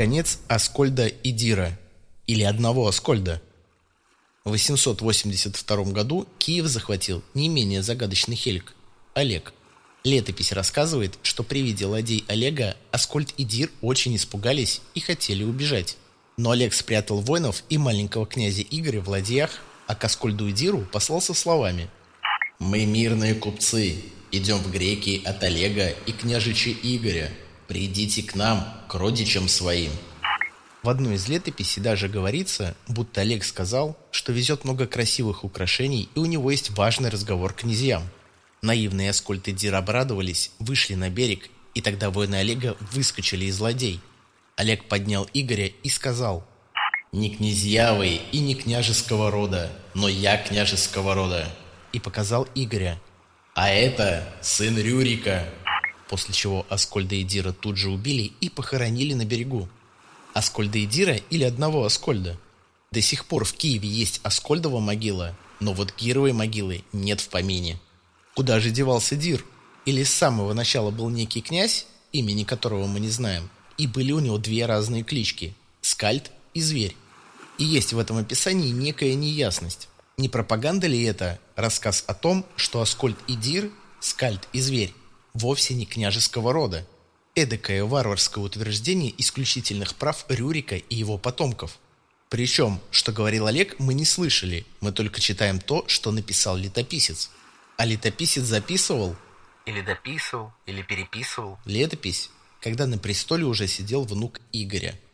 конец Аскольда и Дира, или одного Аскольда. В 882 году Киев захватил не менее загадочный Хельг – Олег. Летопись рассказывает, что при виде ладей Олега Аскольд и Дир очень испугались и хотели убежать. Но Олег спрятал воинов и маленького князя Игоря в ладьях, а к Аскольду и Диру послал со словами «Мы мирные купцы, идем в греки от Олега и княжича Игоря. Придите к нам, к родичам своим». В одной из летописей даже говорится, будто Олег сказал, что везет много красивых украшений и у него есть важный разговор к князьям. Наивные Аскольд и Дир обрадовались, вышли на берег, и тогда воины Олега выскочили из ладей. Олег поднял Игоря и сказал, «Не князья вы и не княжеского рода, но я княжеского рода», и показал Игоря. «А это сын Рюрика», после чего Аскольда и Дира тут же убили и похоронили на берегу. Аскольда и Дира или одного Аскольда? До сих пор в Киеве есть Аскольдова могила, но вот Дировой могилы нет в помине. Куда же девался Дир? Или с самого начала был некий князь, имени которого мы не знаем, и были у него две разные клички – Скальд и Зверь. И есть в этом описании некая неясность. Не пропаганда ли это рассказ о том, что Аскольд и Дир, Скальд и Зверь, вовсе не княжеского рода? Эдакое варварское утверждение исключительных прав Рюрика и его потомков. Причем, что говорил Олег, мы не слышали, мы только читаем то, что написал летописец. А летописец записывал, Или дописывал, или переписывал. летопись, когда на престоле уже сидел внук Игоря –